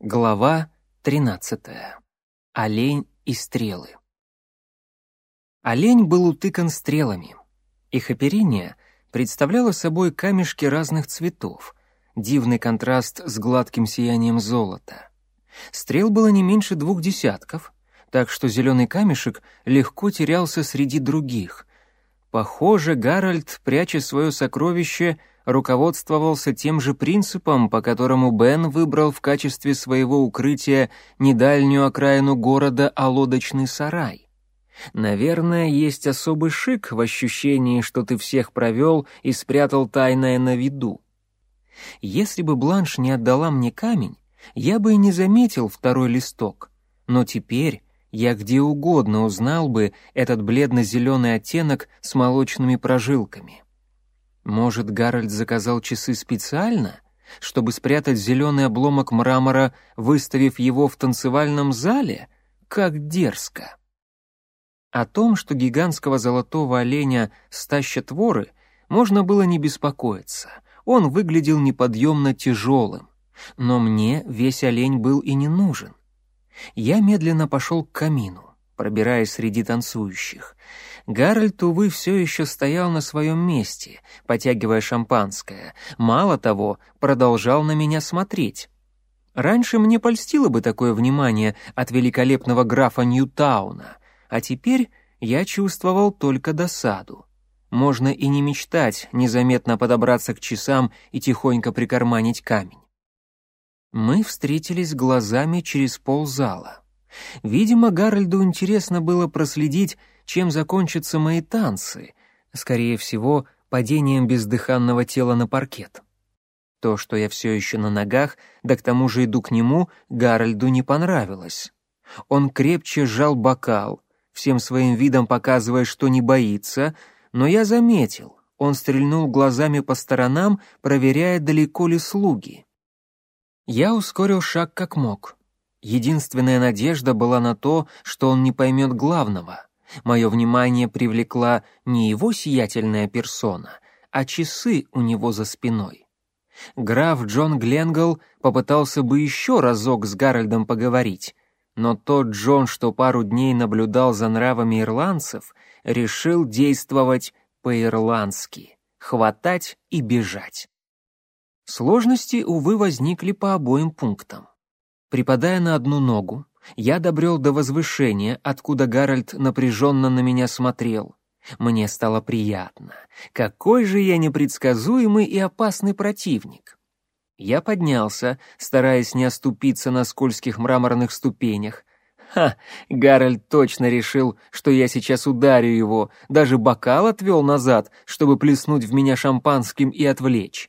Глава 13. Олень и стрелы. Олень был утыкан стрелами. Их оперение представляло собой камешки разных цветов, дивный контраст с гладким сиянием золота. Стрел было не меньше двух десятков, так что зеленый камешек легко терялся среди других. Похоже, Гарольд, пряча свое сокровище, руководствовался тем же принципом, по которому Бен выбрал в качестве своего укрытия не дальнюю окраину города, а лодочный сарай. Наверное, есть особый шик в ощущении, что ты всех провел и спрятал тайное на виду. Если бы Бланш не отдала мне камень, я бы и не заметил второй листок. Но теперь я где угодно узнал бы этот бледно-зеленый оттенок с молочными прожилками. Может, Гарольд заказал часы специально, чтобы спрятать зеленый обломок мрамора, выставив его в танцевальном зале? Как дерзко! О том, что гигантского золотого оленя стащат воры, можно было не беспокоиться. Он выглядел неподъемно тяжелым. Но мне весь олень был и не нужен. Я медленно пошел к камину, пробираясь среди танцующих. Гарольд, увы, все еще стоял на своем месте, потягивая шампанское. Мало того, продолжал на меня смотреть. Раньше мне польстило бы такое внимание от великолепного графа Ньютауна, а теперь я чувствовал только досаду. Можно и не мечтать незаметно подобраться к часам и тихонько прикарманить камень. Мы встретились глазами через ползала. Видимо, Гарольду интересно было проследить, чем закончатся мои танцы, скорее всего, падением бездыханного тела на паркет. То, что я все еще на ногах, да к тому же иду к нему, Гарольду не понравилось. Он крепче сжал бокал, всем своим видом показывая, что не боится, но я заметил, он стрельнул глазами по сторонам, проверяя, далеко ли слуги. Я ускорил шаг как мог. Единственная надежда была на то, что он не поймет главного. Мое внимание привлекла не его сиятельная персона, а часы у него за спиной. Граф Джон Гленгл попытался бы еще разок с Гарольдом поговорить, но тот Джон, что пару дней наблюдал за нравами ирландцев, решил действовать по-ирландски — хватать и бежать. Сложности, увы, возникли по обоим пунктам. Припадая на одну ногу, я добрел до возвышения, откуда Гарольд напряженно на меня смотрел. Мне стало приятно. Какой же я непредсказуемый и опасный противник. Я поднялся, стараясь не оступиться на скользких мраморных ступенях. Ха, Гарольд точно решил, что я сейчас ударю его, даже бокал отвел назад, чтобы плеснуть в меня шампанским и отвлечь.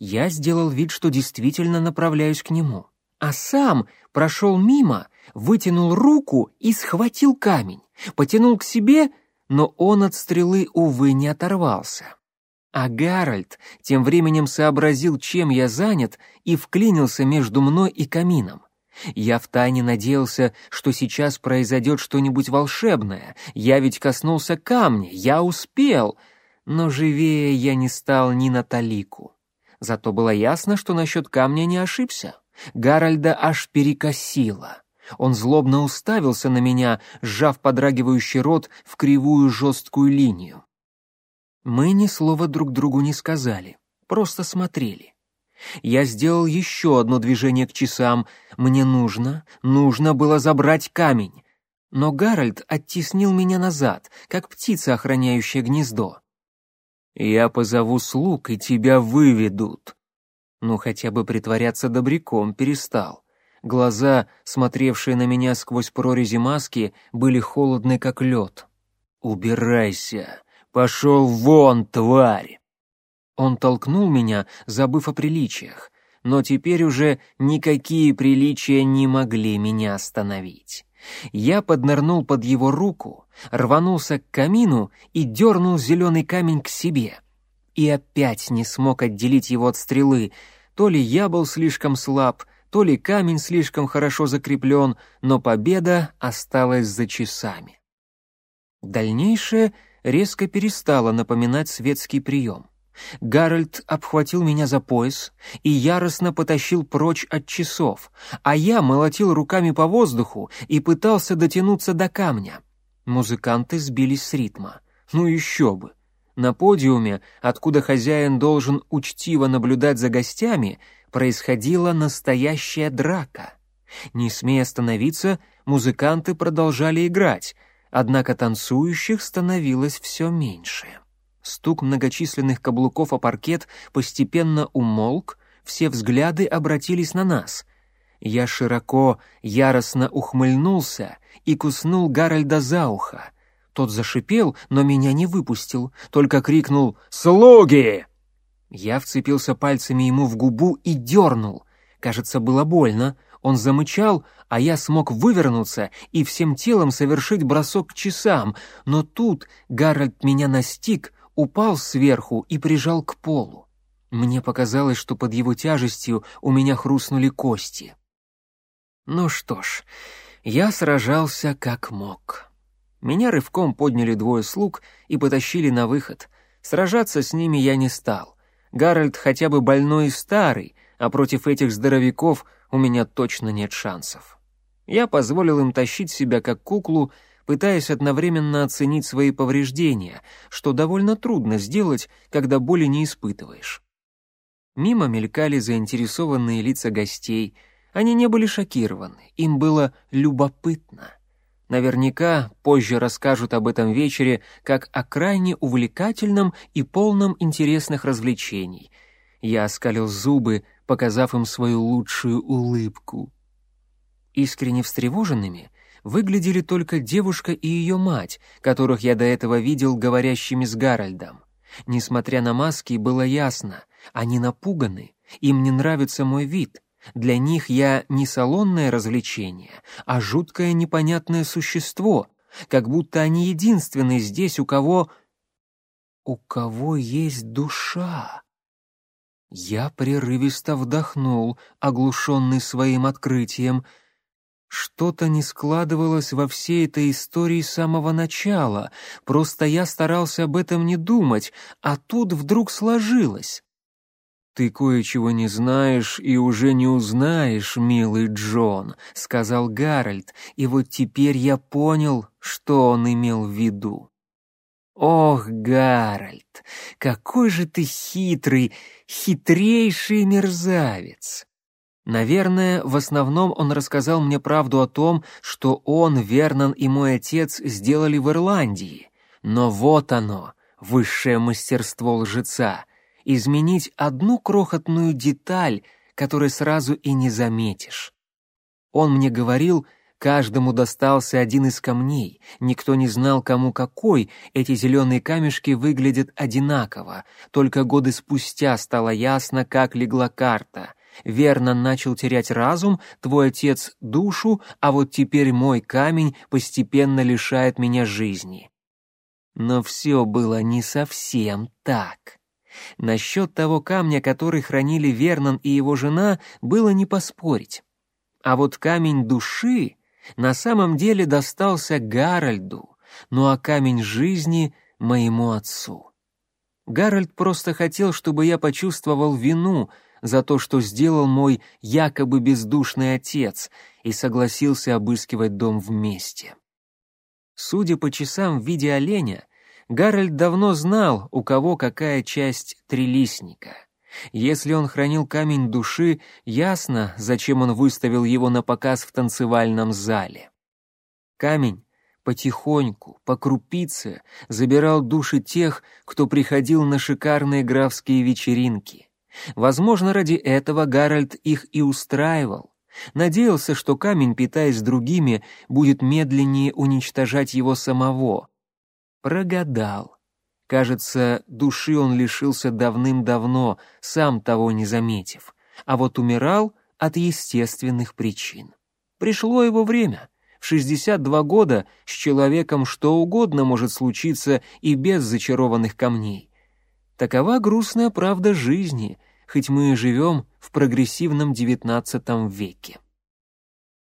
Я сделал вид, что действительно направляюсь к нему а сам прошел мимо, вытянул руку и схватил камень, потянул к себе, но он от стрелы, увы, не оторвался. А Гарольд тем временем сообразил, чем я занят, и вклинился между мной и камином. Я втайне надеялся, что сейчас произойдет что-нибудь волшебное. Я ведь коснулся камня, я успел. Но живее я не стал ни на талику. Зато было ясно, что насчет камня не ошибся. Гарольда аж перекосило. Он злобно уставился на меня, сжав подрагивающий рот в кривую жесткую линию. Мы ни слова друг другу не сказали, просто смотрели. Я сделал еще одно движение к часам. Мне нужно, нужно было забрать камень. Но Гарольд оттеснил меня назад, как птица, охраняющая гнездо. «Я позову слуг, и тебя выведут», ну, хотя бы притворяться добряком перестал. Глаза, смотревшие на меня сквозь прорези маски, были холодны, как лед. «Убирайся! Пошел вон, тварь!» Он толкнул меня, забыв о приличиях, но теперь уже никакие приличия не могли меня остановить. Я поднырнул под его руку, рванулся к камину и дернул зеленый камень к себе. И опять не смог отделить его от стрелы, то ли я был слишком слаб, то ли камень слишком хорошо закреплен, но победа осталась за часами. Дальнейшее резко перестало напоминать светский прием. Гарольд обхватил меня за пояс и яростно потащил прочь от часов, а я молотил руками по воздуху и пытался дотянуться до камня. Музыканты сбились с ритма. Ну еще бы! На подиуме, откуда хозяин должен учтиво наблюдать за гостями, происходила настоящая драка. Не смея остановиться, музыканты продолжали играть, однако танцующих становилось все меньше. Стук многочисленных каблуков о паркет постепенно умолк, все взгляды обратились на нас. Я широко, яростно ухмыльнулся и куснул Гарольда за ухо. Тот зашипел, но меня не выпустил, только крикнул «Слуги!». Я вцепился пальцами ему в губу и дернул. Кажется, было больно. Он замычал, а я смог вывернуться и всем телом совершить бросок к часам, но тут Гарольд меня настиг, упал сверху и прижал к полу. Мне показалось, что под его тяжестью у меня хрустнули кости. Ну что ж, я сражался как мог. Меня рывком подняли двое слуг и потащили на выход. Сражаться с ними я не стал. Гарольд хотя бы больной и старый, а против этих здоровяков у меня точно нет шансов. Я позволил им тащить себя как куклу, пытаясь одновременно оценить свои повреждения, что довольно трудно сделать, когда боли не испытываешь. Мимо мелькали заинтересованные лица гостей. Они не были шокированы, им было любопытно. Наверняка позже расскажут об этом вечере как о крайне увлекательном и полном интересных развлечений. Я оскалил зубы, показав им свою лучшую улыбку. Искренне встревоженными выглядели только девушка и ее мать, которых я до этого видел говорящими с Гарольдом. Несмотря на маски, было ясно, они напуганы, им не нравится мой вид. Для них я не салонное развлечение, а жуткое непонятное существо, как будто они единственные здесь, у кого... У кого есть душа. Я прерывисто вдохнул, оглушенный своим открытием — что-то не складывалось во всей этой истории с самого начала, просто я старался об этом не думать, а тут вдруг сложилось. «Ты кое-чего не знаешь и уже не узнаешь, милый Джон», — сказал Гарольд, и вот теперь я понял, что он имел в виду. «Ох, Гарольд, какой же ты хитрый, хитрейший мерзавец!» Наверное, в основном он рассказал мне правду о том, что он, Вернон и мой отец сделали в Ирландии. Но вот оно, высшее мастерство лжеца. Изменить одну крохотную деталь, которую сразу и не заметишь. Он мне говорил, каждому достался один из камней, никто не знал, кому какой, эти зеленые камешки выглядят одинаково, только годы спустя стало ясно, как легла карта — Верно начал терять разум, твой отец — душу, а вот теперь мой камень постепенно лишает меня жизни. Но все было не совсем так. Насчет того камня, который хранили Вернон и его жена, было не поспорить. А вот камень души на самом деле достался Гарольду, ну а камень жизни — моему отцу. Гарольд просто хотел, чтобы я почувствовал вину — за то, что сделал мой якобы бездушный отец, и согласился обыскивать дом вместе. Судя по часам в виде оленя, Гарольд давно знал, у кого какая часть трилистника. Если он хранил камень души, ясно, зачем он выставил его на показ в танцевальном зале. Камень потихоньку, по крупице, забирал души тех, кто приходил на шикарные графские вечеринки. Возможно, ради этого Гарольд их и устраивал. Надеялся, что камень, питаясь другими, будет медленнее уничтожать его самого. Прогадал. Кажется, души он лишился давным-давно, сам того не заметив, а вот умирал от естественных причин. Пришло его время. В 62 года с человеком что угодно может случиться и без зачарованных камней. Такова грустная правда жизни, хоть мы и живем в прогрессивном XIX веке.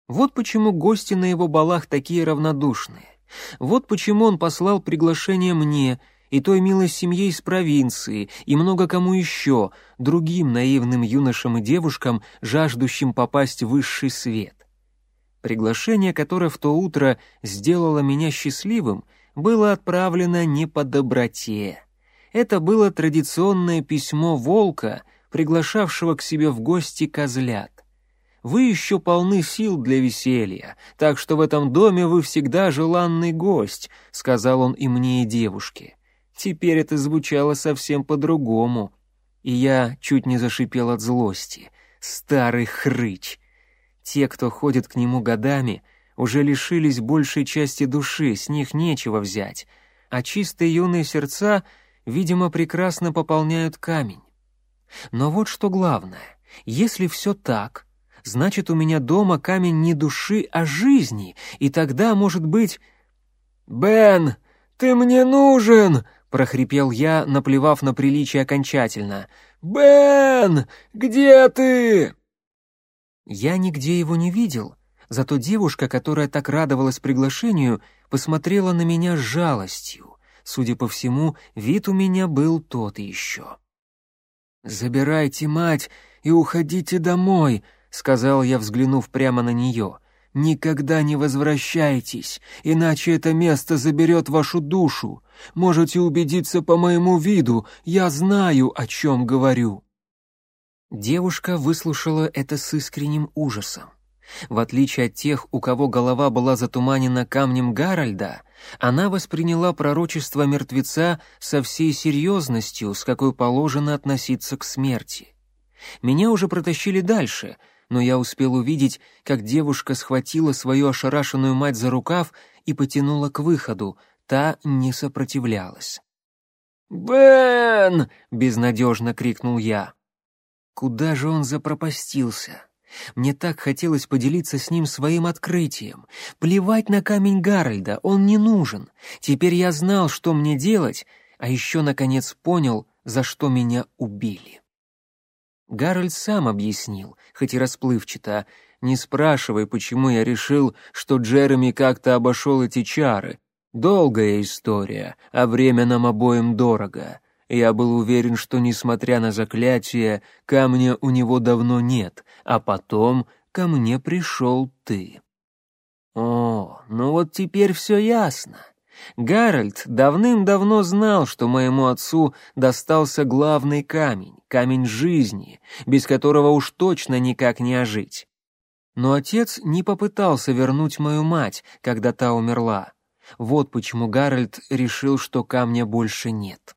Вот почему гости на его балах такие равнодушные. Вот почему он послал приглашение мне, и той милой семье из провинции, и много кому еще, другим наивным юношам и девушкам, жаждущим попасть в высший свет. Приглашение, которое в то утро сделало меня счастливым, было отправлено не по доброте. Это было традиционное письмо волка, приглашавшего к себе в гости козлят. Вы еще полны сил для веселья, так что в этом доме вы всегда желанный гость», — сказал он и мне, и девушке. Теперь это звучало совсем по-другому, и я чуть не зашипел от злости. Старый хрыч! Те, кто ходит к нему годами, уже лишились большей части души, с них нечего взять, а чистые юные сердца, видимо, прекрасно пополняют камень. Но вот что главное, если все так, значит, у меня дома камень не души, а жизни, и тогда, может быть... «Бен, ты мне нужен!» — прохрипел я, наплевав на приличие окончательно. «Бен, где ты?» Я нигде его не видел, зато девушка, которая так радовалась приглашению, посмотрела на меня с жалостью. Судя по всему, вид у меня был тот еще. «Забирайте мать и уходите домой», сказал я, взглянув прямо на нее. «Никогда не возвращайтесь, иначе это место заберет вашу душу. Можете убедиться по моему виду, я знаю, о чем говорю». Девушка выслушала это с искренним ужасом. В отличие от тех, у кого голова была затуманена камнем Гарольда, она восприняла пророчество мертвеца со всей серьезностью, с какой положено относиться к смерти. Меня уже протащили дальше — но я успел увидеть, как девушка схватила свою ошарашенную мать за рукав и потянула к выходу, та не сопротивлялась. «Бен!» — безнадежно крикнул я. Куда же он запропастился? Мне так хотелось поделиться с ним своим открытием. Плевать на камень Гарольда, он не нужен. Теперь я знал, что мне делать, а еще, наконец, понял, за что меня убили. Гарольд сам объяснил, хоть и расплывчато, не спрашивай, почему я решил, что Джереми как-то обошел эти чары. Долгая история, а время нам обоим дорого. Я был уверен, что, несмотря на заклятие, камня у него давно нет, а потом ко мне пришел ты. О, ну вот теперь все ясно. Гарольд давным-давно знал, что моему отцу достался главный камень, камень жизни, без которого уж точно никак не ожить. Но отец не попытался вернуть мою мать, когда та умерла. Вот почему Гарольд решил, что камня больше нет.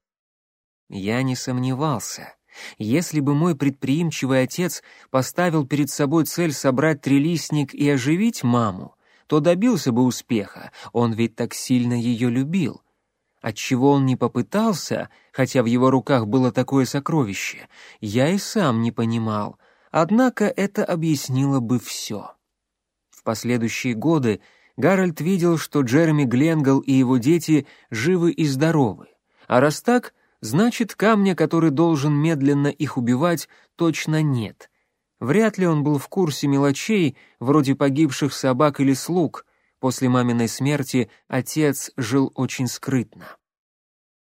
Я не сомневался. Если бы мой предприимчивый отец поставил перед собой цель собрать трилистник и оживить маму, то добился бы успеха, он ведь так сильно ее любил. Отчего он не попытался, хотя в его руках было такое сокровище, я и сам не понимал, однако это объяснило бы все. В последующие годы Гарольд видел, что Джереми Гленгл и его дети живы и здоровы, а раз так, значит, камня, который должен медленно их убивать, точно нет — Вряд ли он был в курсе мелочей, вроде погибших собак или слуг. После маминой смерти отец жил очень скрытно.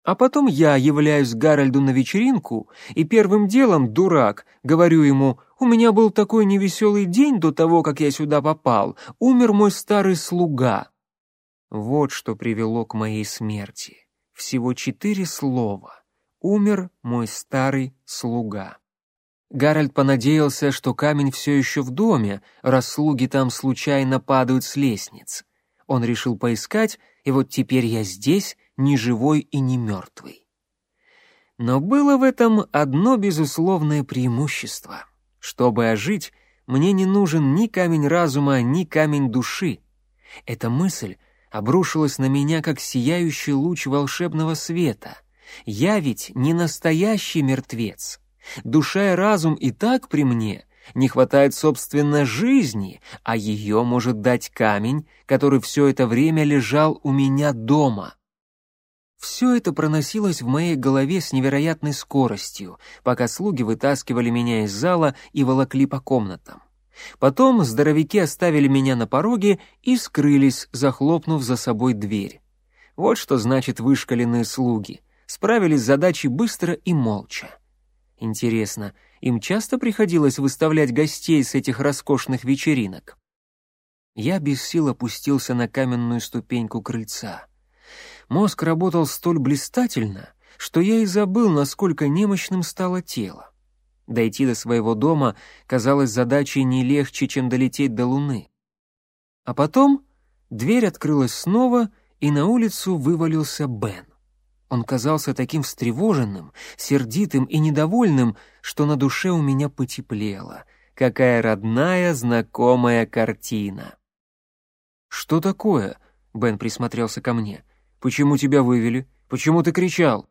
А потом я являюсь Гарольду на вечеринку, и первым делом, дурак, говорю ему, «У меня был такой невеселый день до того, как я сюда попал. Умер мой старый слуга». Вот что привело к моей смерти. Всего четыре слова. «Умер мой старый слуга». Гарольд понадеялся, что камень все еще в доме, раз слуги там случайно падают с лестниц. Он решил поискать, и вот теперь я здесь, ни живой и не мертвый. Но было в этом одно безусловное преимущество. Чтобы ожить, мне не нужен ни камень разума, ни камень души. Эта мысль обрушилась на меня, как сияющий луч волшебного света. Я ведь не настоящий мертвец. Душа и разум и так при мне, не хватает, собственно, жизни, а ее может дать камень, который все это время лежал у меня дома. Все это проносилось в моей голове с невероятной скоростью, пока слуги вытаскивали меня из зала и волокли по комнатам. Потом здоровяки оставили меня на пороге и скрылись, захлопнув за собой дверь. Вот что значит вышкаленные слуги. справились с задачей быстро и молча. Интересно, им часто приходилось выставлять гостей с этих роскошных вечеринок? Я без сил опустился на каменную ступеньку крыльца. Мозг работал столь блистательно, что я и забыл, насколько немощным стало тело. Дойти до своего дома казалось задачей не легче, чем долететь до Луны. А потом дверь открылась снова, и на улицу вывалился Бен. Он казался таким встревоженным, сердитым и недовольным, что на душе у меня потеплело. Какая родная, знакомая картина. «Что такое?» — Бен присмотрелся ко мне. «Почему тебя вывели? Почему ты кричал?»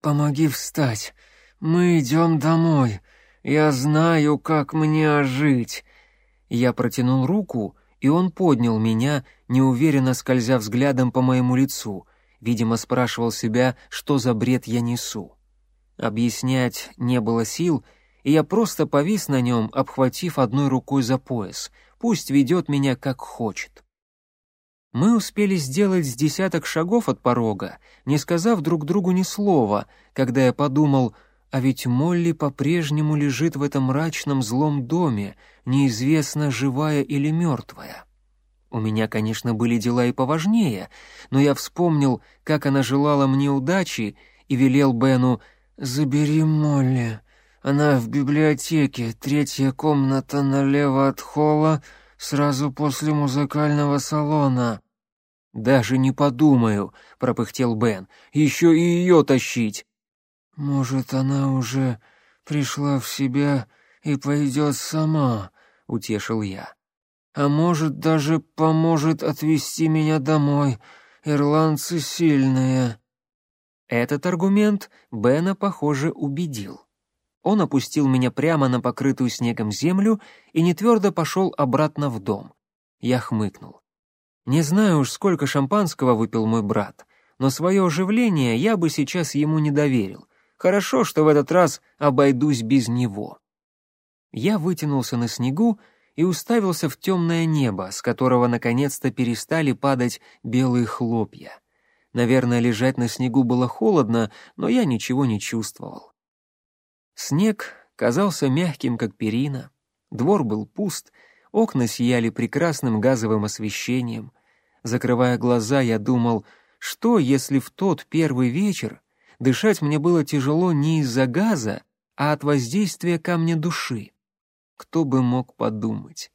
«Помоги встать. Мы идем домой. Я знаю, как мне жить». Я протянул руку, и он поднял меня, неуверенно скользя взглядом по моему лицу — Видимо, спрашивал себя, что за бред я несу. Объяснять не было сил, и я просто повис на нем, обхватив одной рукой за пояс. Пусть ведет меня как хочет. Мы успели сделать с десяток шагов от порога, не сказав друг другу ни слова, когда я подумал, а ведь Молли по-прежнему лежит в этом мрачном злом доме, неизвестно, живая или мертвая. У меня, конечно, были дела и поважнее, но я вспомнил, как она желала мне удачи, и велел Бену «Забери Молли. Она в библиотеке, третья комната налево от холла, сразу после музыкального салона». «Даже не подумаю», — пропыхтел Бен, — «еще и ее тащить». «Может, она уже пришла в себя и пойдет сама», — утешил я а может, даже поможет отвезти меня домой. Ирландцы сильные». Этот аргумент Бена, похоже, убедил. Он опустил меня прямо на покрытую снегом землю и нетвердо пошел обратно в дом. Я хмыкнул. Не знаю уж, сколько шампанского выпил мой брат, но свое оживление я бы сейчас ему не доверил. Хорошо, что в этот раз обойдусь без него. Я вытянулся на снегу и уставился в темное небо, с которого наконец-то перестали падать белые хлопья. Наверное, лежать на снегу было холодно, но я ничего не чувствовал. Снег казался мягким, как перина, двор был пуст, окна сияли прекрасным газовым освещением. Закрывая глаза, я думал, что, если в тот первый вечер дышать мне было тяжело не из-за газа, а от воздействия камня души. Кто бы мог подумать?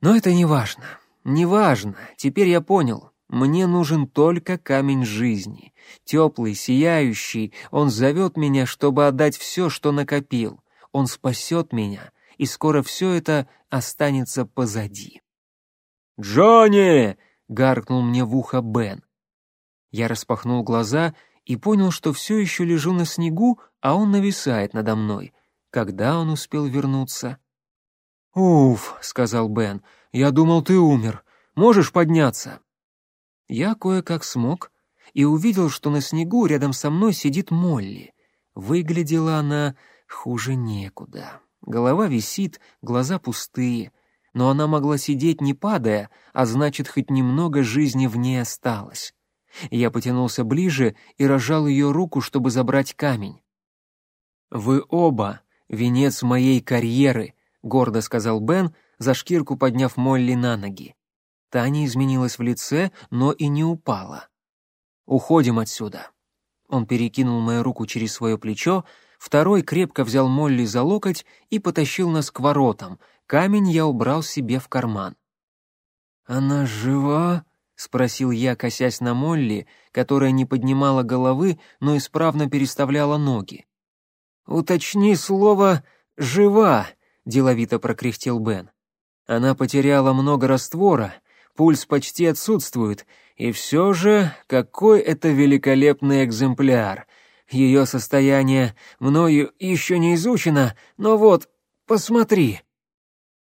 Но это не важно. Не важно. Теперь я понял. Мне нужен только камень жизни. Теплый, сияющий. Он зовет меня, чтобы отдать все, что накопил. Он спасет меня, и скоро все это останется позади. «Джонни!» — гаркнул мне в ухо Бен. Я распахнул глаза и понял, что все еще лежу на снегу, а он нависает надо мной. Когда он успел вернуться? «Уф», — сказал Бен, — «я думал, ты умер. Можешь подняться?» Я кое-как смог и увидел, что на снегу рядом со мной сидит Молли. Выглядела она хуже некуда. Голова висит, глаза пустые, но она могла сидеть не падая, а значит, хоть немного жизни в ней осталось. Я потянулся ближе и разжал ее руку, чтобы забрать камень. «Вы оба венец моей карьеры», — гордо сказал Бен, за шкирку подняв Молли на ноги. Таня изменилась в лице, но и не упала. «Уходим отсюда». Он перекинул мою руку через свое плечо, второй крепко взял Молли за локоть и потащил нас к воротам. Камень я убрал себе в карман. «Она жива?» — спросил я, косясь на Молли, которая не поднимала головы, но исправно переставляла ноги. «Уточни слово «жива», — деловито прокряхтел Бен. Она потеряла много раствора, пульс почти отсутствует, и все же какой это великолепный экземпляр. Ее состояние мною еще не изучено, но вот, посмотри.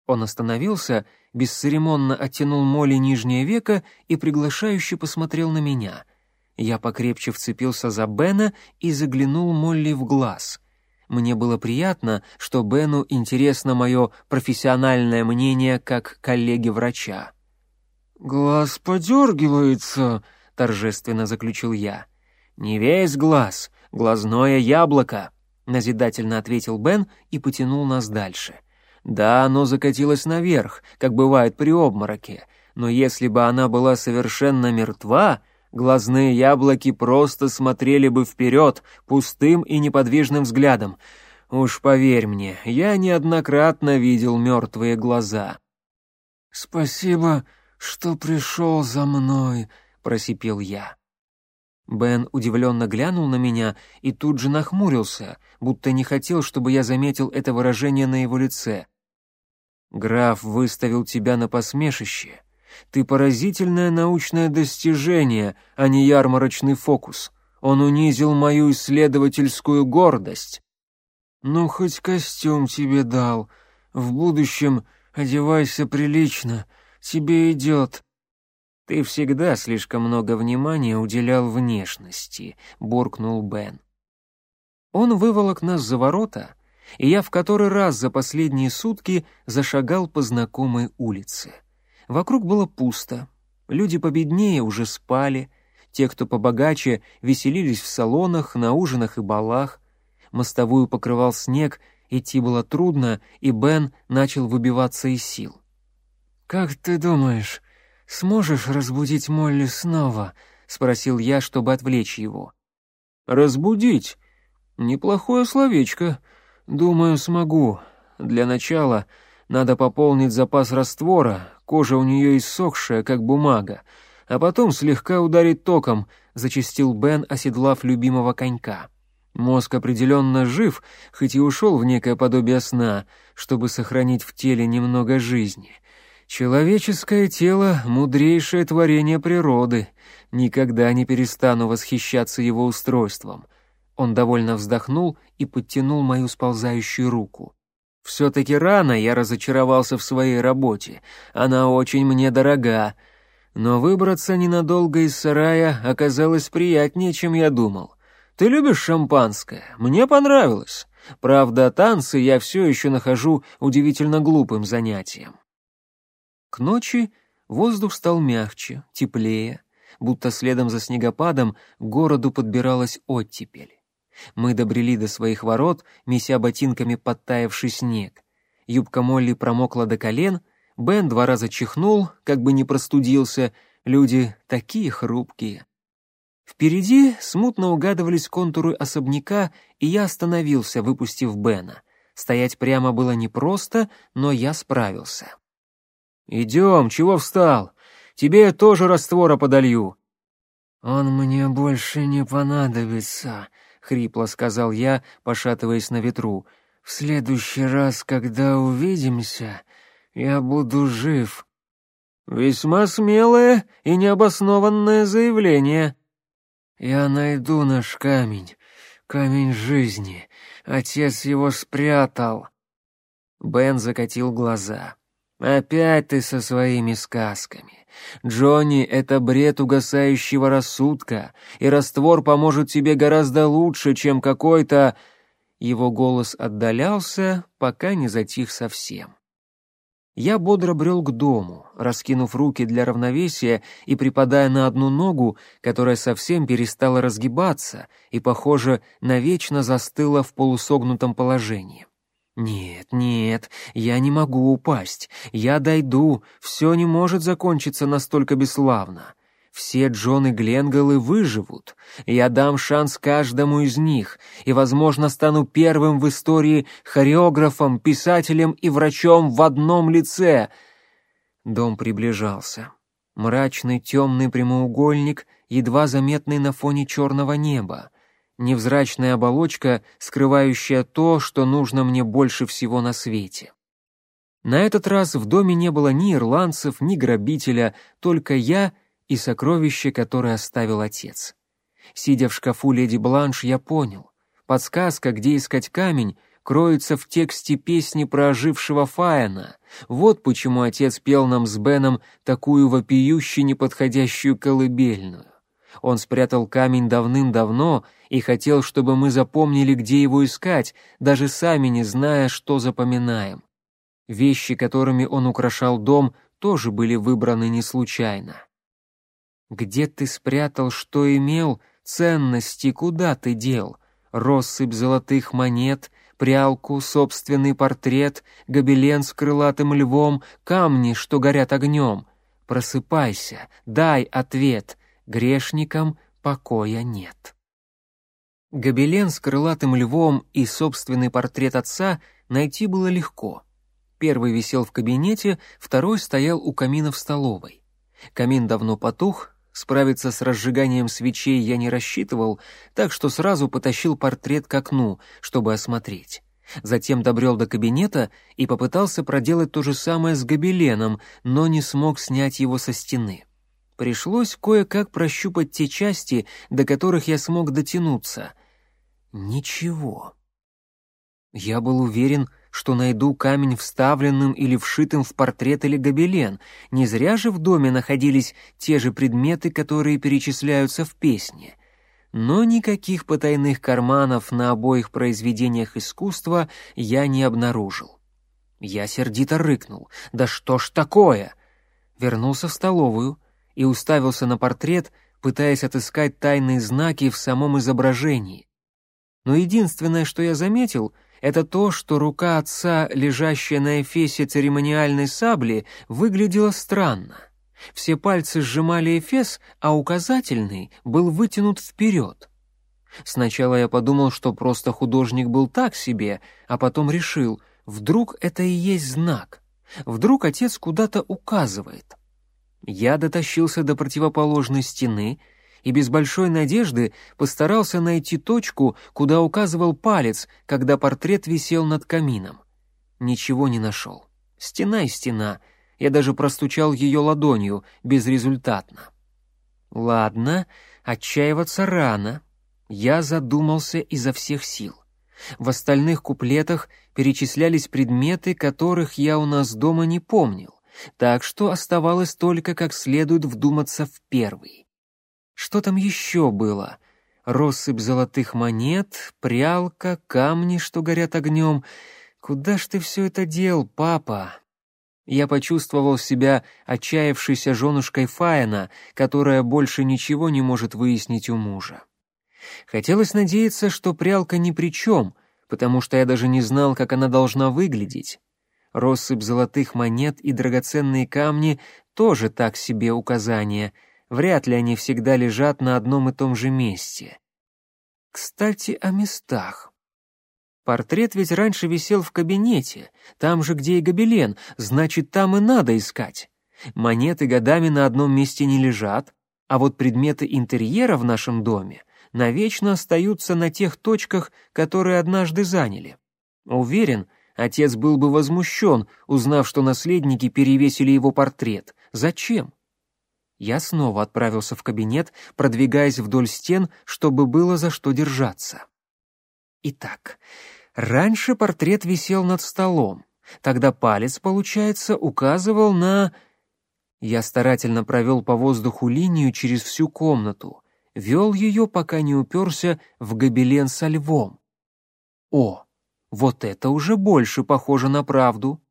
Он остановился, бесцеремонно оттянул Молли нижнее веко и приглашающе посмотрел на меня. Я покрепче вцепился за Бена и заглянул Молли в глаз — мне было приятно, что Бену интересно мое профессиональное мнение как коллеги-врача. «Глаз подергивается», — торжественно заключил я. «Не весь глаз, глазное яблоко», — назидательно ответил Бен и потянул нас дальше. «Да, оно закатилось наверх, как бывает при обмороке, но если бы она была совершенно мертва, глазные яблоки просто смотрели бы вперед пустым и неподвижным взглядом. Уж поверь мне, я неоднократно видел мертвые глаза». «Спасибо, что пришел за мной», — просипел я. Бен удивленно глянул на меня и тут же нахмурился, будто не хотел, чтобы я заметил это выражение на его лице. «Граф выставил тебя на посмешище. Ты поразительное научное достижение, а не ярмарочный фокус. Он унизил мою исследовательскую гордость». «Ну, хоть костюм тебе дал. В будущем одевайся прилично. Тебе идет». «Ты всегда слишком много внимания уделял внешности», — буркнул Бен. Он выволок нас за ворота, и я в который раз за последние сутки зашагал по знакомой улице. Вокруг было пусто, люди победнее уже спали, те, кто побогаче, веселились в салонах, на ужинах и балах, мостовую покрывал снег, идти было трудно, и Бен начал выбиваться из сил. «Как ты думаешь, сможешь разбудить Молли снова?» — спросил я, чтобы отвлечь его. «Разбудить? Неплохое словечко. Думаю, смогу. Для начала надо пополнить запас раствора, кожа у нее иссохшая, как бумага, а потом слегка ударить током», — зачастил Бен, оседлав любимого конька. Мозг определенно жив, хоть и ушел в некое подобие сна, чтобы сохранить в теле немного жизни — Человеческое тело — мудрейшее творение природы. Никогда не перестану восхищаться его устройством. Он довольно вздохнул и подтянул мою сползающую руку. Все-таки рано я разочаровался в своей работе. Она очень мне дорога. Но выбраться ненадолго из сарая оказалось приятнее, чем я думал. Ты любишь шампанское? Мне понравилось. Правда, танцы я все еще нахожу удивительно глупым занятием. К ночи воздух стал мягче, теплее, будто следом за снегопадом к городу подбиралась оттепель. Мы добрели до своих ворот, меся ботинками подтаявший снег. Юбка Молли промокла до колен, Бен два раза чихнул, как бы не простудился, люди такие хрупкие. Впереди смутно угадывались контуры особняка, и я остановился, выпустив Бена. Стоять прямо было непросто, но я справился. «Идем, чего встал? Тебе я тоже раствора подолью». «Он мне больше не понадобится», — хрипло сказал я, пошатываясь на ветру. «В следующий раз, когда увидимся, я буду жив». «Весьма смелое и необоснованное заявление». «Я найду наш камень, камень жизни. Отец его спрятал». Бен закатил глаза. Опять ты со своими сказками. Джонни — это бред угасающего рассудка, и раствор поможет тебе гораздо лучше, чем какой-то...» Его голос отдалялся, пока не затих совсем. Я бодро брел к дому, раскинув руки для равновесия и припадая на одну ногу, которая совсем перестала разгибаться и, похоже, навечно застыла в полусогнутом положении. «Нет, нет, я не могу упасть. Я дойду. Все не может закончиться настолько бесславно. Все Джоны Гленголы выживут. Я дам шанс каждому из них и, возможно, стану первым в истории хореографом, писателем и врачом в одном лице». Дом приближался. Мрачный темный прямоугольник, едва заметный на фоне черного неба невзрачная оболочка, скрывающая то, что нужно мне больше всего на свете. На этот раз в доме не было ни ирландцев, ни грабителя, только я и сокровище, которое оставил отец. Сидя в шкафу леди Бланш, я понял. Подсказка, где искать камень, кроется в тексте песни про ожившего Фаена. Вот почему отец пел нам с Беном такую вопиюще неподходящую колыбельную. Он спрятал камень давным-давно и хотел, чтобы мы запомнили, где его искать, даже сами не зная, что запоминаем. Вещи, которыми он украшал дом, тоже были выбраны не случайно. «Где ты спрятал, что имел, ценности куда ты дел? Россыпь золотых монет, прялку, собственный портрет, гобелен с крылатым львом, камни, что горят огнем. Просыпайся, дай ответ, грешникам покоя нет. Гобелен с крылатым львом и собственный портрет отца найти было легко. Первый висел в кабинете, второй стоял у камина в столовой. Камин давно потух, справиться с разжиганием свечей я не рассчитывал, так что сразу потащил портрет к окну, чтобы осмотреть. Затем добрел до кабинета и попытался проделать то же самое с гобеленом, но не смог снять его со стены. Пришлось кое-как прощупать те части, до которых я смог дотянуться — Ничего. Я был уверен, что найду камень вставленным или вшитым в портрет или гобелен. Не зря же в доме находились те же предметы, которые перечисляются в песне. Но никаких потайных карманов на обоих произведениях искусства я не обнаружил. Я сердито рыкнул. «Да что ж такое?» Вернулся в столовую и уставился на портрет, пытаясь отыскать тайные знаки в самом изображении но единственное, что я заметил, это то, что рука отца, лежащая на эфесе церемониальной сабли, выглядела странно. Все пальцы сжимали эфес, а указательный был вытянут вперед. Сначала я подумал, что просто художник был так себе, а потом решил, вдруг это и есть знак. Вдруг отец куда-то указывает. Я дотащился до противоположной стены — и без большой надежды постарался найти точку, куда указывал палец, когда портрет висел над камином. Ничего не нашел. Стена и стена. Я даже простучал ее ладонью, безрезультатно. Ладно, отчаиваться рано. Я задумался изо всех сил. В остальных куплетах перечислялись предметы, которых я у нас дома не помнил, так что оставалось только как следует вдуматься в первый. Что там еще было? Россыпь золотых монет, прялка, камни, что горят огнем. Куда ж ты все это дел, папа? Я почувствовал себя отчаявшейся женушкой Фаина, которая больше ничего не может выяснить у мужа. Хотелось надеяться, что прялка ни при чем, потому что я даже не знал, как она должна выглядеть. Россыпь золотых монет и драгоценные камни — тоже так себе указание — Вряд ли они всегда лежат на одном и том же месте. Кстати, о местах. Портрет ведь раньше висел в кабинете, там же, где и гобелен, значит, там и надо искать. Монеты годами на одном месте не лежат, а вот предметы интерьера в нашем доме навечно остаются на тех точках, которые однажды заняли. Уверен, отец был бы возмущен, узнав, что наследники перевесили его портрет. Зачем? Я снова отправился в кабинет, продвигаясь вдоль стен, чтобы было за что держаться. Итак, раньше портрет висел над столом. Тогда палец, получается, указывал на... Я старательно провел по воздуху линию через всю комнату, вел ее, пока не уперся в гобелен со львом. О, вот это уже больше похоже на правду.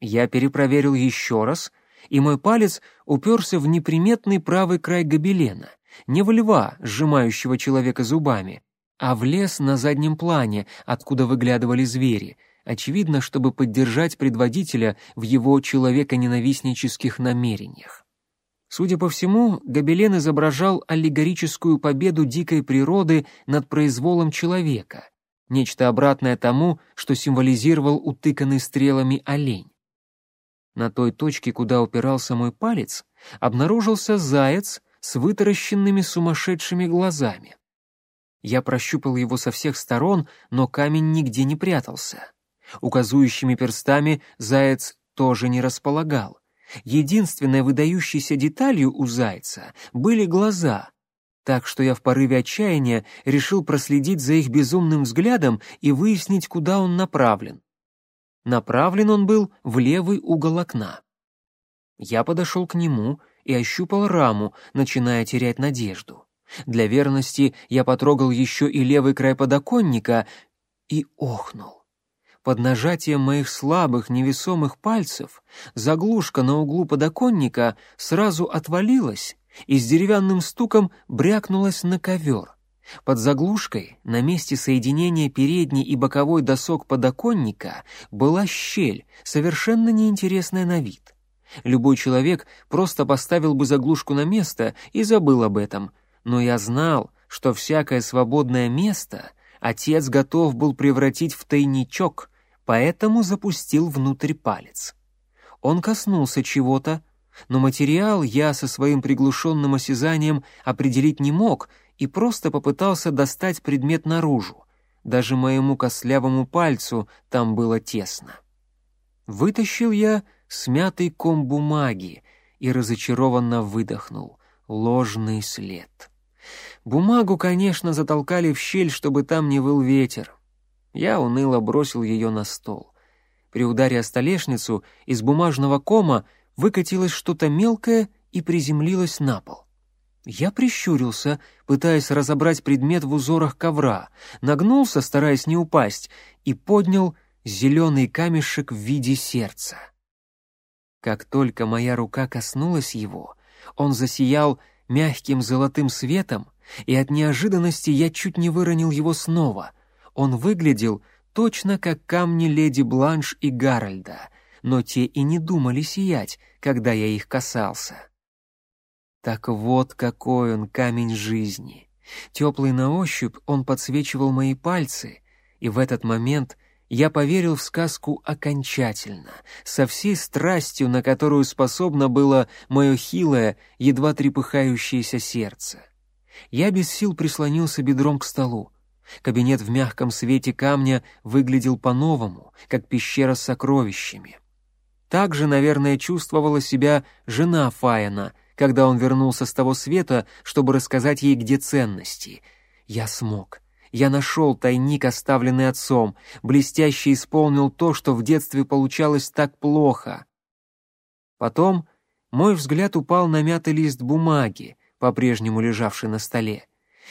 Я перепроверил еще раз — и мой палец уперся в неприметный правый край гобелена, не в льва, сжимающего человека зубами, а в лес на заднем плане, откуда выглядывали звери, очевидно, чтобы поддержать предводителя в его человеконенавистнических намерениях. Судя по всему, гобелен изображал аллегорическую победу дикой природы над произволом человека, нечто обратное тому, что символизировал утыканный стрелами олень. На той точке, куда упирался мой палец, обнаружился заяц с вытаращенными сумасшедшими глазами. Я прощупал его со всех сторон, но камень нигде не прятался. Указующими перстами заяц тоже не располагал. Единственной выдающейся деталью у зайца были глаза, так что я в порыве отчаяния решил проследить за их безумным взглядом и выяснить, куда он направлен. Направлен он был в левый угол окна. Я подошел к нему и ощупал раму, начиная терять надежду. Для верности я потрогал еще и левый край подоконника и охнул. Под нажатием моих слабых невесомых пальцев заглушка на углу подоконника сразу отвалилась, и с деревянным стуком брякнулась на ковер. Под заглушкой, на месте соединения передней и боковой досок подоконника, была щель, совершенно неинтересная на вид. Любой человек просто поставил бы заглушку на место и забыл об этом, но я знал, что всякое свободное место отец готов был превратить в тайничок, поэтому запустил внутрь палец. Он коснулся чего-то, но материал я со своим приглушенным осязанием определить не мог и просто попытался достать предмет наружу. Даже моему кослявому пальцу там было тесно. Вытащил я смятый ком бумаги и разочарованно выдохнул. Ложный след. Бумагу, конечно, затолкали в щель, чтобы там не выл ветер. Я уныло бросил ее на стол. При ударе о столешницу из бумажного кома выкатилось что-то мелкое и приземлилось на пол. Я прищурился, пытаясь разобрать предмет в узорах ковра, нагнулся, стараясь не упасть, и поднял зеленый камешек в виде сердца. Как только моя рука коснулась его, он засиял мягким золотым светом, и от неожиданности я чуть не выронил его снова. Он выглядел точно как камни леди Бланш и Гарольда, но те и не думали сиять, когда я их касался. Так вот какой он камень жизни. Теплый на ощупь он подсвечивал мои пальцы, и в этот момент я поверил в сказку окончательно, со всей страстью, на которую способно было мое хилое, едва трепыхающееся сердце. Я без сил прислонился бедром к столу. Кабинет в мягком свете камня выглядел по-новому, как пещера с сокровищами. Так же, наверное, чувствовала себя жена Фаяна, когда он вернулся с того света, чтобы рассказать ей, где ценности. Я смог. Я нашел тайник, оставленный отцом, блестяще исполнил то, что в детстве получалось так плохо. Потом мой взгляд упал на мятый лист бумаги, по-прежнему лежавший на столе.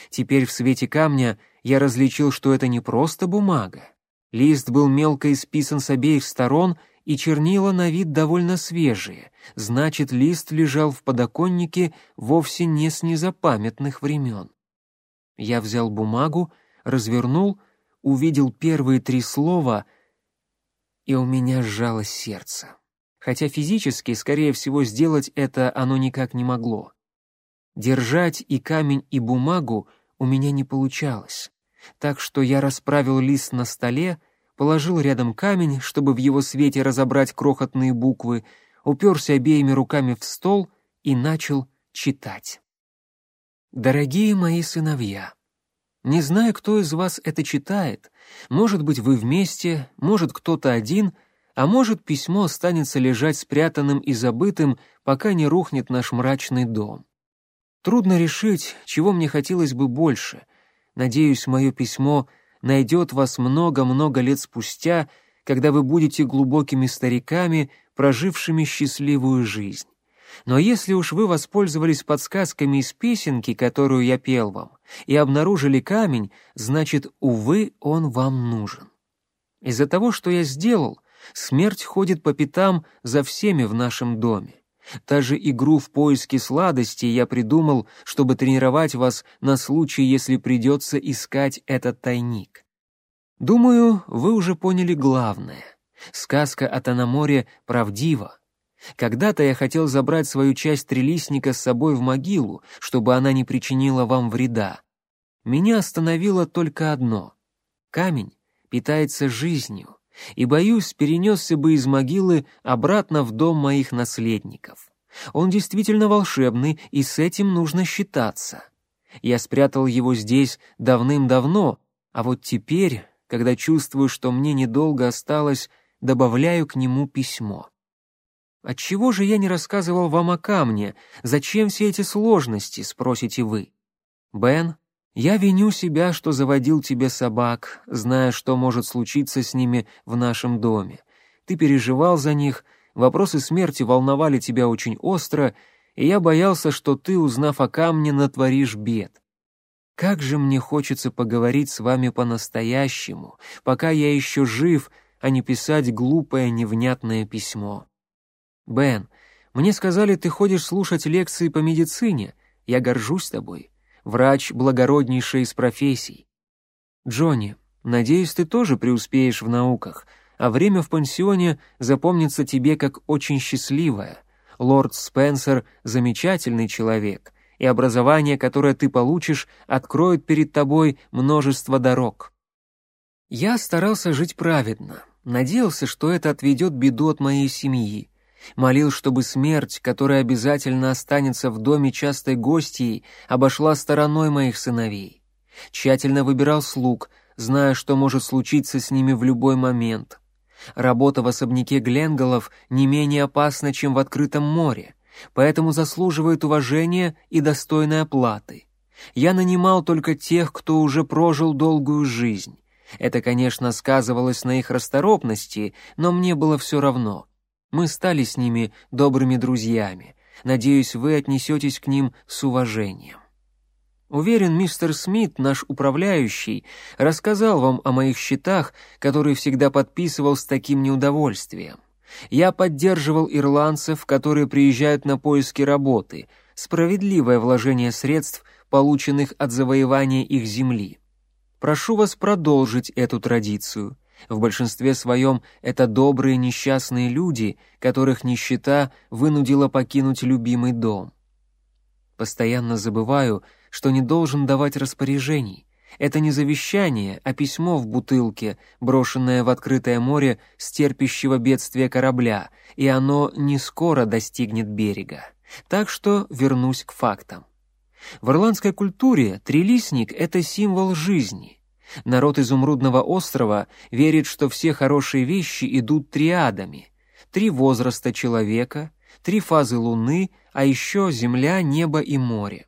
Теперь в свете камня я различил, что это не просто бумага. Лист был мелко исписан с обеих сторон, и чернила на вид довольно свежие, значит, лист лежал в подоконнике вовсе не с незапамятных времен. Я взял бумагу развернул, увидел первые три слова, и у меня сжалось сердце. Хотя физически, скорее всего, сделать это оно никак не могло. Держать и камень, и бумагу у меня не получалось, так что я расправил лист на столе, положил рядом камень, чтобы в его свете разобрать крохотные буквы, уперся обеими руками в стол и начал читать. «Дорогие мои сыновья!» Не знаю, кто из вас это читает. Может быть, вы вместе, может, кто-то один, а может, письмо останется лежать спрятанным и забытым, пока не рухнет наш мрачный дом. Трудно решить, чего мне хотелось бы больше. Надеюсь, мое письмо найдет вас много-много лет спустя, когда вы будете глубокими стариками, прожившими счастливую жизнь. Но если уж вы воспользовались подсказками из песенки, которую я пел вам, и обнаружили камень, значит, увы, он вам нужен. Из-за того, что я сделал, смерть ходит по пятам за всеми в нашем доме. Даже игру в поиске сладостей я придумал, чтобы тренировать вас на случай, если придется искать этот тайник. Думаю, вы уже поняли главное. Сказка о Танаморе правдива. Когда-то я хотел забрать свою часть трелисника с собой в могилу, чтобы она не причинила вам вреда. Меня остановило только одно. Камень питается жизнью, и, боюсь, перенесся бы из могилы обратно в дом моих наследников. Он действительно волшебный, и с этим нужно считаться. Я спрятал его здесь давным-давно, а вот теперь, когда чувствую, что мне недолго осталось, добавляю к нему письмо. Отчего же я не рассказывал вам о камне? Зачем все эти сложности, спросите вы? Бен, я виню себя, что заводил тебе собак, зная, что может случиться с ними в нашем доме. Ты переживал за них, вопросы смерти волновали тебя очень остро, и я боялся, что ты, узнав о камне, натворишь бед. Как же мне хочется поговорить с вами по-настоящему, пока я еще жив, а не писать глупое невнятное письмо. «Бен, мне сказали, ты ходишь слушать лекции по медицине. Я горжусь тобой. Врач — благороднейший из профессий. Джонни, надеюсь, ты тоже преуспеешь в науках, а время в пансионе запомнится тебе как очень счастливое. Лорд Спенсер — замечательный человек, и образование, которое ты получишь, откроет перед тобой множество дорог. Я старался жить праведно, надеялся, что это отведет беду от моей семьи. Молил, чтобы смерть, которая обязательно останется в доме частой гостьей, обошла стороной моих сыновей. Тщательно выбирал слуг, зная, что может случиться с ними в любой момент. Работа в особняке Гленголов не менее опасна, чем в открытом море, поэтому заслуживает уважения и достойной оплаты. Я нанимал только тех, кто уже прожил долгую жизнь. Это, конечно, сказывалось на их расторопности, но мне было все равно — мы стали с ними добрыми друзьями. Надеюсь, вы отнесетесь к ним с уважением. Уверен, мистер Смит, наш управляющий, рассказал вам о моих счетах, которые всегда подписывал с таким неудовольствием. Я поддерживал ирландцев, которые приезжают на поиски работы, справедливое вложение средств, полученных от завоевания их земли. Прошу вас продолжить эту традицию. В большинстве своем это добрые несчастные люди, которых нищета вынудила покинуть любимый дом. Постоянно забываю, что не должен давать распоряжений. Это не завещание, а письмо в бутылке, брошенное в открытое море с терпящего бедствия корабля, и оно не скоро достигнет берега. Так что вернусь к фактам. В ирландской культуре трилистник — это символ жизни — Народ изумрудного острова верит, что все хорошие вещи идут триадами. Три возраста человека, три фазы Луны, а еще земля, небо и море.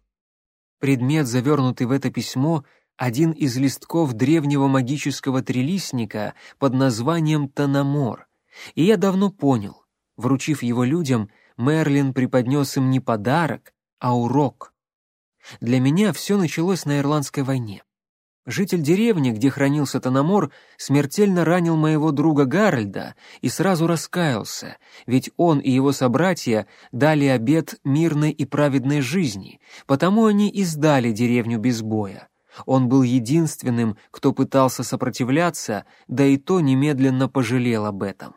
Предмет, завернутый в это письмо, один из листков древнего магического трилистника под названием Танамор. И я давно понял, вручив его людям, Мерлин преподнес им не подарок, а урок. Для меня все началось на Ирландской войне. Житель деревни, где хранился Тономор, смертельно ранил моего друга Гарольда и сразу раскаялся, ведь он и его собратья дали обет мирной и праведной жизни, потому они и сдали деревню без боя. Он был единственным, кто пытался сопротивляться, да и то немедленно пожалел об этом.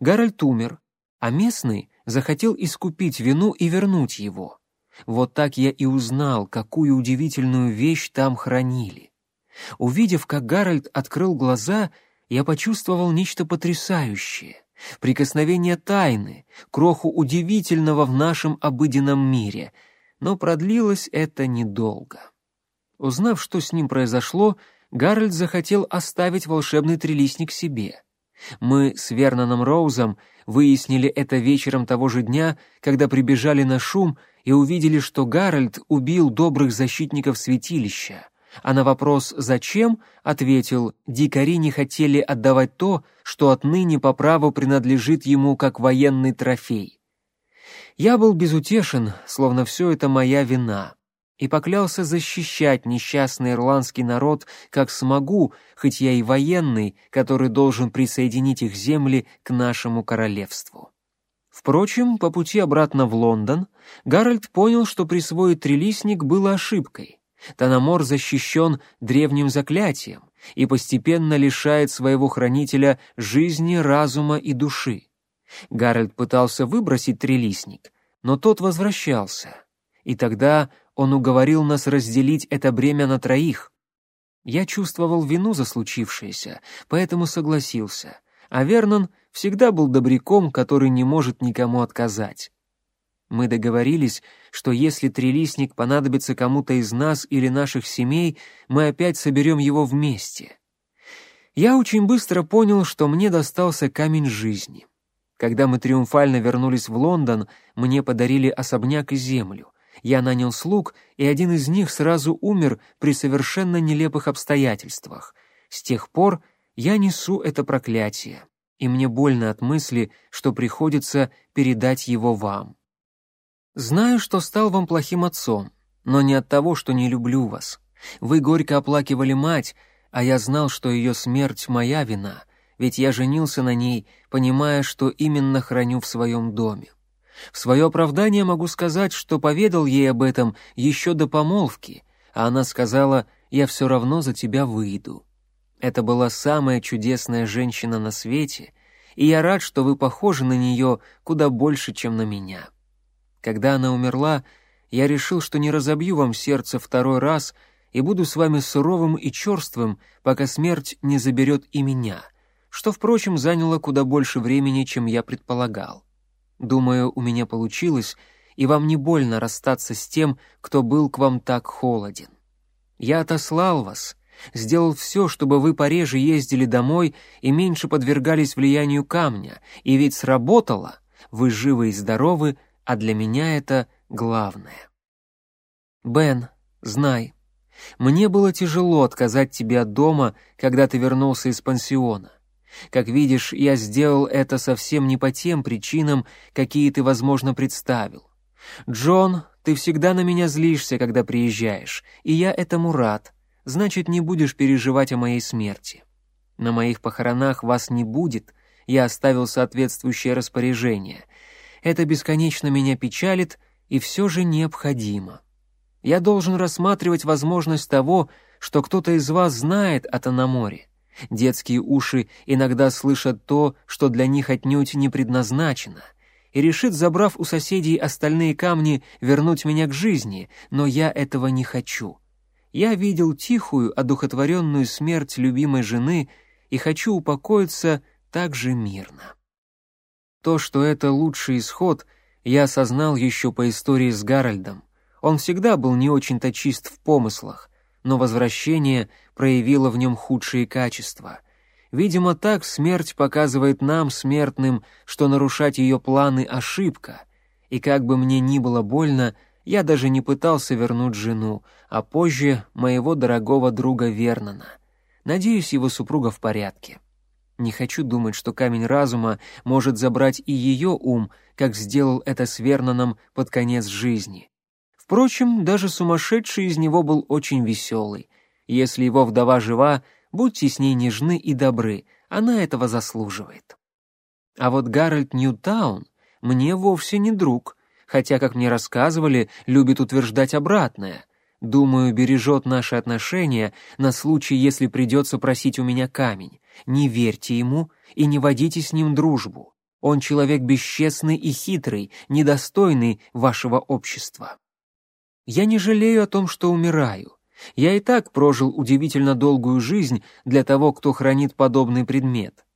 Гарольд умер, а местный захотел искупить вину и вернуть его. Вот так я и узнал, какую удивительную вещь там хранили. Увидев, как Гарольд открыл глаза, я почувствовал нечто потрясающее. Прикосновение тайны, кроху удивительного в нашем обыденном мире. Но продлилось это недолго. Узнав, что с ним произошло, Гарольд захотел оставить волшебный трилистник себе. Мы с Верноном Роузом выяснили это вечером того же дня, когда прибежали на шум и увидели, что Гарольд убил добрых защитников святилища а на вопрос «зачем?» ответил «дикари не хотели отдавать то, что отныне по праву принадлежит ему как военный трофей». Я был безутешен, словно все это моя вина, и поклялся защищать несчастный ирландский народ как смогу, хоть я и военный, который должен присоединить их земли к нашему королевству. Впрочем, по пути обратно в Лондон Гарольд понял, что присвоить трилистник было ошибкой — Танамор защищен древним заклятием и постепенно лишает своего хранителя жизни, разума и души. Гарольд пытался выбросить трилистник, но тот возвращался, и тогда он уговорил нас разделить это бремя на троих. Я чувствовал вину за случившееся, поэтому согласился, а Вернон всегда был добряком, который не может никому отказать. Мы договорились, что если трилистник понадобится кому-то из нас или наших семей, мы опять соберем его вместе. Я очень быстро понял, что мне достался камень жизни. Когда мы триумфально вернулись в Лондон, мне подарили особняк и землю. Я нанял слуг, и один из них сразу умер при совершенно нелепых обстоятельствах. С тех пор я несу это проклятие, и мне больно от мысли, что приходится передать его вам. Знаю, что стал вам плохим отцом, но не от того, что не люблю вас. Вы горько оплакивали мать, а я знал, что ее смерть моя вина, ведь я женился на ней, понимая, что именно храню в своем доме. В свое оправдание могу сказать, что поведал ей об этом еще до помолвки, а она сказала «я все равно за тебя выйду». Это была самая чудесная женщина на свете, и я рад, что вы похожи на нее куда больше, чем на меня. Когда она умерла, я решил, что не разобью вам сердце второй раз и буду с вами суровым и черствым, пока смерть не заберет и меня, что, впрочем, заняло куда больше времени, чем я предполагал. Думаю, у меня получилось, и вам не больно расстаться с тем, кто был к вам так холоден. Я отослал вас, сделал все, чтобы вы пореже ездили домой и меньше подвергались влиянию камня, и ведь сработало, вы живы и здоровы, а для меня это главное. Бен, знай, мне было тяжело отказать тебе от дома, когда ты вернулся из пансиона. Как видишь, я сделал это совсем не по тем причинам, какие ты, возможно, представил. Джон, ты всегда на меня злишься, когда приезжаешь, и я этому рад. Значит, не будешь переживать о моей смерти. На моих похоронах вас не будет, я оставил соответствующее распоряжение. Это бесконечно меня печалит и все же необходимо. Я должен рассматривать возможность того, что кто-то из вас знает о Танаморе. Детские уши иногда слышат то, что для них отнюдь не предназначено, и решит, забрав у соседей остальные камни, вернуть меня к жизни, но я этого не хочу. Я видел тихую, одухотворенную смерть любимой жены и хочу упокоиться так же мирно. То, что это лучший исход, я осознал еще по истории с Гарольдом. Он всегда был не очень-то чист в помыслах, но возвращение проявило в нем худшие качества. Видимо, так смерть показывает нам, смертным, что нарушать ее планы — ошибка. И как бы мне ни было больно, я даже не пытался вернуть жену, а позже моего дорогого друга Вернона. Надеюсь, его супруга в порядке. Не хочу думать, что камень разума может забрать и ее ум, как сделал это с Верноном под конец жизни. Впрочем, даже сумасшедший из него был очень веселый. Если его вдова жива, будьте с ней нежны и добры, она этого заслуживает. А вот Гарольд Ньютаун мне вовсе не друг, хотя, как мне рассказывали, любит утверждать обратное. Думаю, бережет наши отношения на случай, если придется просить у меня камень. Не верьте ему и не водите с ним дружбу. Он человек бесчестный и хитрый, недостойный вашего общества. Я не жалею о том, что умираю. Я и так прожил удивительно долгую жизнь для того, кто хранит подобный предмет.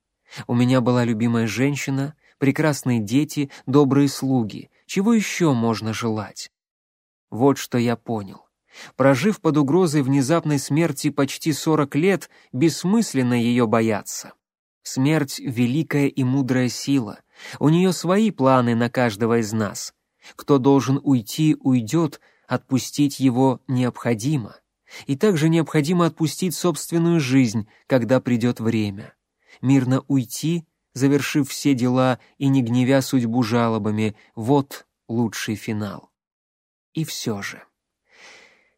У меня была любимая женщина, прекрасные дети, добрые слуги. Чего еще можно желать? Вот что я понял. Прожив под угрозой внезапной смерти почти 40 лет, бессмысленно ее бояться. Смерть — великая и мудрая сила. У нее свои планы на каждого из нас. Кто должен уйти, уйдет, Отпустить его необходимо. И также необходимо отпустить собственную жизнь, когда придет время. Мирно уйти, завершив все дела и не гневя судьбу жалобами, вот лучший финал. И все же.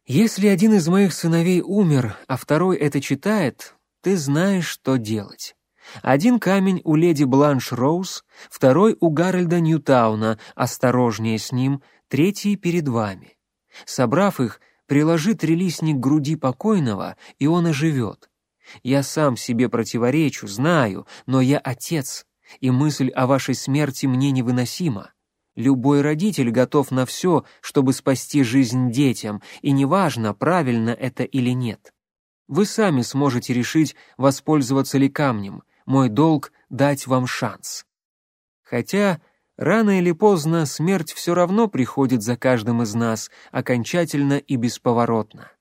Если один из моих сыновей умер, а второй это читает, ты знаешь, что делать. Один камень у леди Бланш Роуз, второй у Гарольда Ньютауна, осторожнее с ним, третий перед вами. Собрав их, приложи трилистник к груди покойного, и он оживет. Я сам себе противоречу, знаю, но я отец, и мысль о вашей смерти мне невыносима. Любой родитель готов на все, чтобы спасти жизнь детям, и неважно, правильно это или нет. Вы сами сможете решить, воспользоваться ли камнем. Мой долг — дать вам шанс. Хотя Рано или поздно смерть все равно приходит за каждым из нас, окончательно и бесповоротно.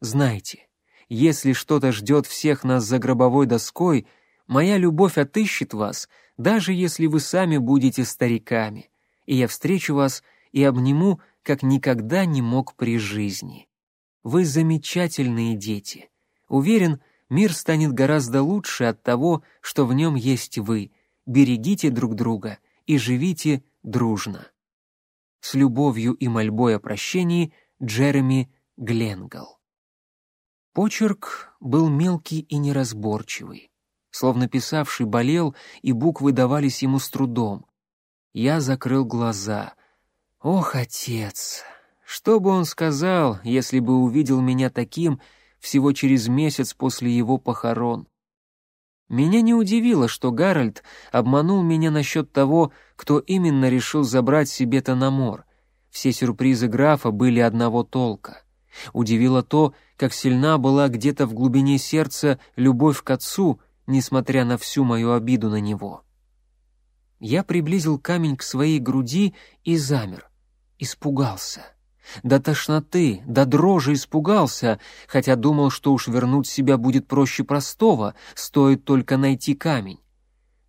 Знайте, если что-то ждет всех нас за гробовой доской, моя любовь отыщет вас, даже если вы сами будете стариками, и я встречу вас и обниму, как никогда не мог при жизни. Вы замечательные дети. Уверен, мир станет гораздо лучше от того, что в нем есть вы. Берегите друг друга — и живите дружно. С любовью и мольбой о прощении Джереми Гленгал. Почерк был мелкий и неразборчивый. Словно писавший болел, и буквы давались ему с трудом. Я закрыл глаза. Ох, отец! Что бы он сказал, если бы увидел меня таким всего через месяц после его похорон? Меня не удивило, что Гарольд обманул меня насчет того, кто именно решил забрать себе Тономор. Все сюрпризы графа были одного толка. Удивило то, как сильна была где-то в глубине сердца любовь к отцу, несмотря на всю мою обиду на него. Я приблизил камень к своей груди и замер. Испугался. До тошноты, до дрожи испугался, хотя думал, что уж вернуть себя будет проще простого, стоит только найти камень.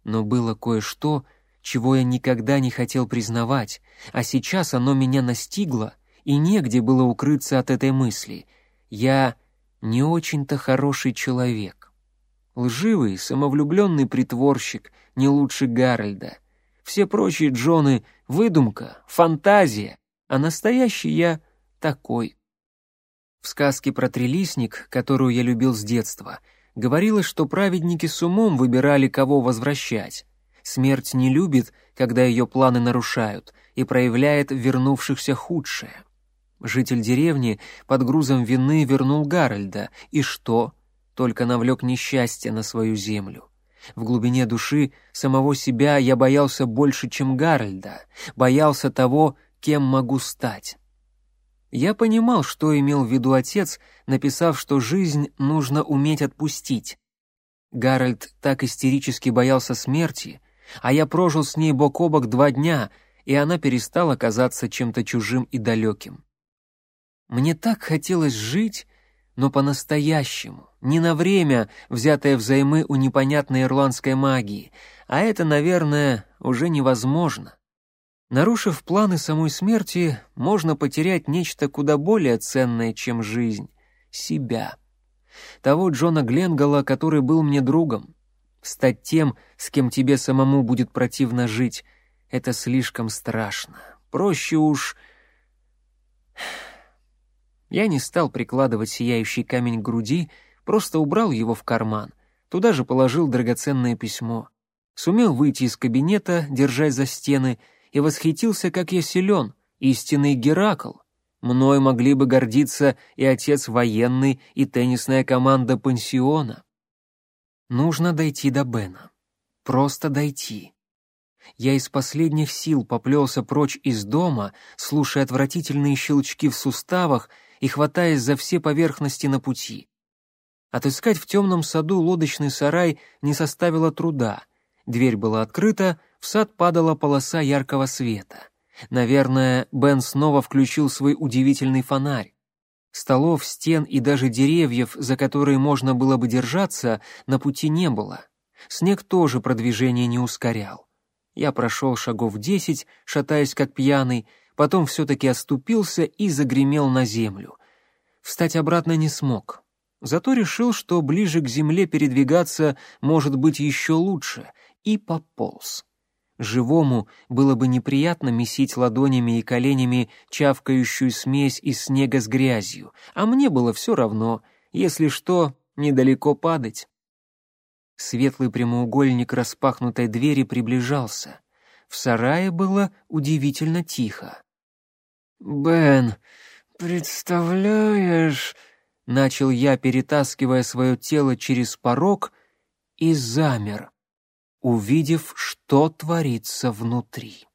Но было кое-что, чего я никогда не хотел признавать, а сейчас оно меня настигло, и негде было укрыться от этой мысли. Я не очень-то хороший человек. Лживый, самовлюбленный притворщик, не лучше Гарольда. Все прочие Джоны — выдумка, фантазия, а настоящий я такой. В сказке про трилистник, которую я любил с детства, говорилось, что праведники с умом выбирали, кого возвращать. Смерть не любит, когда ее планы нарушают, и проявляет вернувшихся худшее. Житель деревни под грузом вины вернул Гарольда, и что? Только навлек несчастье на свою землю. В глубине души самого себя я боялся больше, чем Гарольда, боялся того, кем могу стать. Я понимал, что имел в виду отец, написав, что жизнь нужно уметь отпустить. Гарольд так истерически боялся смерти, а я прожил с ней бок о бок два дня, и она перестала казаться чем-то чужим и далеким. Мне так хотелось жить, но по-настоящему, не на время, взятое взаймы у непонятной ирландской магии, а это, наверное, уже невозможно. Нарушив планы самой смерти, можно потерять нечто куда более ценное, чем жизнь — себя. Того Джона Гленгала, который был мне другом. Стать тем, с кем тебе самому будет противно жить, — это слишком страшно. Проще уж... Я не стал прикладывать сияющий камень к груди, просто убрал его в карман. Туда же положил драгоценное письмо. Сумел выйти из кабинета, держась за стены — и восхитился, как я силен, истинный Геракл. Мной могли бы гордиться и отец военный, и теннисная команда пансиона. Нужно дойти до Бена. Просто дойти. Я из последних сил поплелся прочь из дома, слушая отвратительные щелчки в суставах и хватаясь за все поверхности на пути. Отыскать в темном саду лодочный сарай не составило труда. Дверь была открыта, в сад падала полоса яркого света. Наверное, Бен снова включил свой удивительный фонарь. Столов, стен и даже деревьев, за которые можно было бы держаться, на пути не было. Снег тоже продвижение не ускорял. Я прошел шагов десять, шатаясь как пьяный, потом все-таки оступился и загремел на землю. Встать обратно не смог. Зато решил, что ближе к земле передвигаться может быть еще лучше, и пополз. Живому было бы неприятно месить ладонями и коленями чавкающую смесь из снега с грязью, а мне было все равно, если что, недалеко падать. Светлый прямоугольник распахнутой двери приближался. В сарае было удивительно тихо. «Бен, представляешь...» — начал я, перетаскивая свое тело через порог, и замер увидев, что творится внутри.